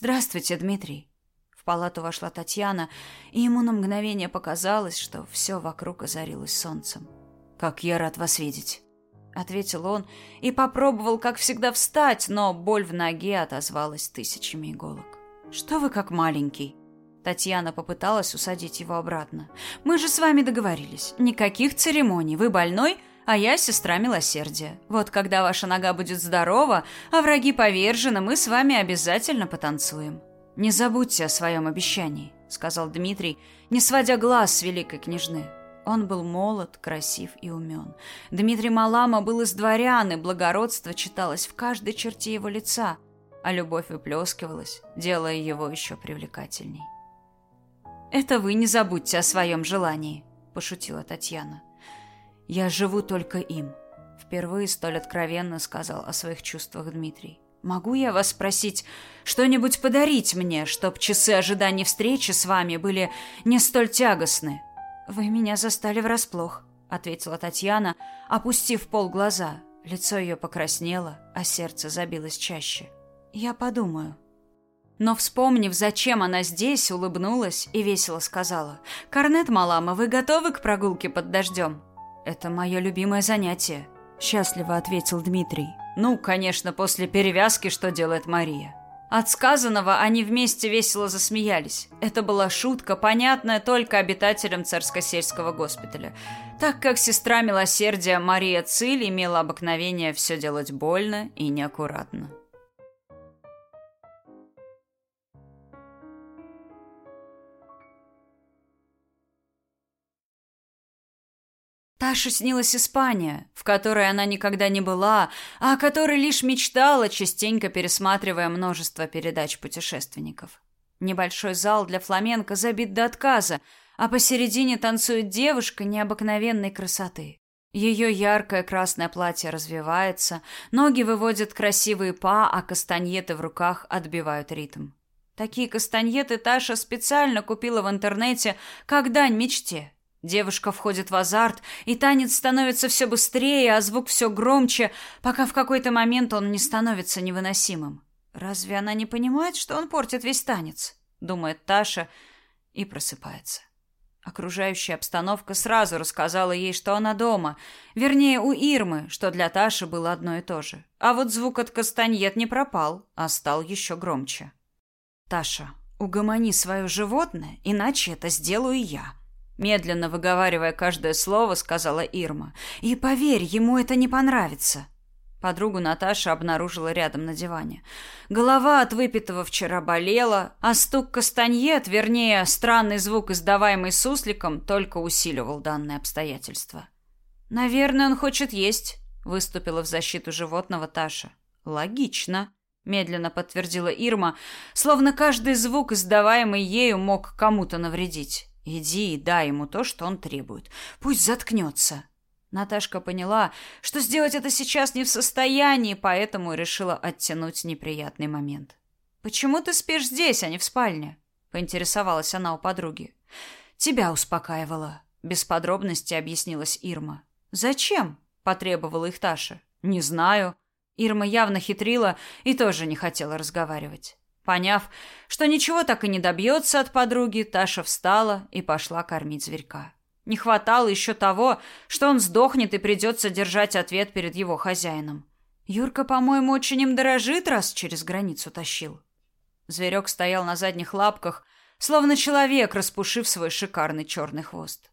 «Здравствуйте, Дмитрий!» В палату вошла Татьяна, и ему на мгновение показалось, что все вокруг озарилось солнцем. «Как я рад вас видеть!» Ответил он и попробовал, как всегда, встать, но боль в ноге отозвалась тысячами иголок. «Что вы как маленький?» Татьяна попыталась усадить его обратно. «Мы же с вами договорились. Никаких церемоний. Вы больной, а я сестра милосердия. Вот когда ваша нога будет здорова, а враги повержены, мы с вами обязательно потанцуем. Не забудьте о своем обещании», — сказал Дмитрий, не сводя глаз с великой княжны. Он был молод, красив и умен. Дмитрий Малама был из дворян, и благородство читалось в каждой черте его лица, а любовь выплескивалась, делая его еще привлекательней. «Это вы не забудьте о своем желании», – пошутила Татьяна. «Я живу только им», – впервые столь откровенно сказал о своих чувствах Дмитрий. «Могу я вас спросить что-нибудь подарить мне, чтоб часы ожидания встречи с вами были не столь тягостны?» «Вы меня застали врасплох», — ответила Татьяна, опустив пол глаза. Лицо ее покраснело, а сердце забилось чаще. «Я подумаю», но, вспомнив, зачем она здесь, улыбнулась и весело сказала. «Корнет Малама, вы готовы к прогулке под дождем?» «Это мое любимое занятие», — счастливо ответил Дмитрий. «Ну, конечно, после перевязки, что делает Мария». От сказанного они вместе весело засмеялись. Это была шутка, понятная только обитателям царско-сельского госпиталя, так как сестра милосердия Мария Циль имела обыкновение все делать больно и неаккуратно. Таше снилась Испания, в которой она никогда не была, а о которой лишь мечтала, частенько пересматривая множество передач путешественников. Небольшой зал для фламенко забит до отказа, а посередине танцует девушка необыкновенной красоты. Ее яркое красное платье развивается, ноги выводят красивые па, а кастаньеты в руках отбивают ритм. Такие кастаньеты Таша специально купила в интернете как дань мечте – Девушка входит в азарт, и танец становится все быстрее, а звук все громче, пока в какой-то момент он не становится невыносимым. Разве она не понимает, что он портит весь танец? Думает Таша и просыпается. Окружающая обстановка сразу рассказала ей, что она дома, вернее, у Ирмы, что для Таши было одно и то же. А вот звук от кастаньет не пропал, а стал еще громче. Таша, угомони свое животное, иначе это сделаю я. Медленно выговаривая каждое слово, сказала Ирма. «И поверь, ему это не понравится». Подругу Наташа обнаружила рядом на диване. Голова от выпитого вчера болела, а стук кастаньет, вернее, странный звук, издаваемый сусликом, только усиливал данное обстоятельство. «Наверное, он хочет есть», — выступила в защиту животного Таша. «Логично», — медленно подтвердила Ирма, словно каждый звук, издаваемый ею, мог кому-то навредить. Иди и дай ему то, что он требует. Пусть заткнется. Наташка поняла, что сделать это сейчас не в состоянии, поэтому решила оттянуть неприятный момент. Почему ты спишь здесь, а не в спальне? поинтересовалась она у подруги. Тебя успокаивала, без подробностей объяснилась Ирма. Зачем? потребовала их Таша. Не знаю. Ирма явно хитрила и тоже не хотела разговаривать. Поняв, что ничего так и не добьется от подруги, Таша встала и пошла кормить зверька. Не хватало еще того, что он сдохнет и придется держать ответ перед его хозяином. Юрка, по-моему, очень им дорожит, раз через границу тащил. Зверек стоял на задних лапках, словно человек, распушив свой шикарный черный хвост.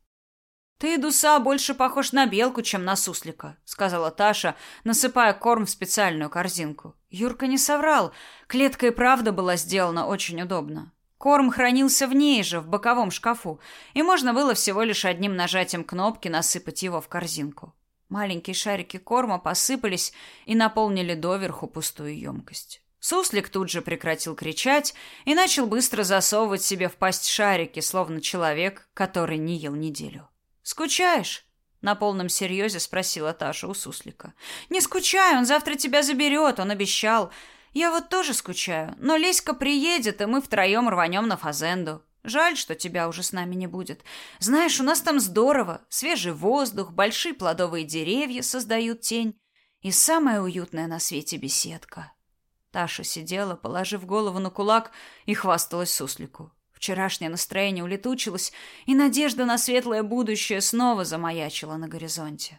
«Ты, Дуса, больше похож на белку, чем на суслика», — сказала Таша, насыпая корм в специальную корзинку. Юрка не соврал. Клетка и правда была сделана очень удобно. Корм хранился в ней же, в боковом шкафу, и можно было всего лишь одним нажатием кнопки насыпать его в корзинку. Маленькие шарики корма посыпались и наполнили доверху пустую емкость. Суслик тут же прекратил кричать и начал быстро засовывать себе в пасть шарики, словно человек, который не ел неделю. «Скучаешь?» — на полном серьезе спросила Таша у Суслика. «Не скучай, он завтра тебя заберет, он обещал. Я вот тоже скучаю, но Леська приедет, и мы втроем рванем на Фазенду. Жаль, что тебя уже с нами не будет. Знаешь, у нас там здорово. Свежий воздух, большие плодовые деревья создают тень. И самая уютная на свете беседка». Таша сидела, положив голову на кулак и хвасталась суслику. Вчерашнее настроение улетучилось, и надежда на светлое будущее снова замаячила на горизонте.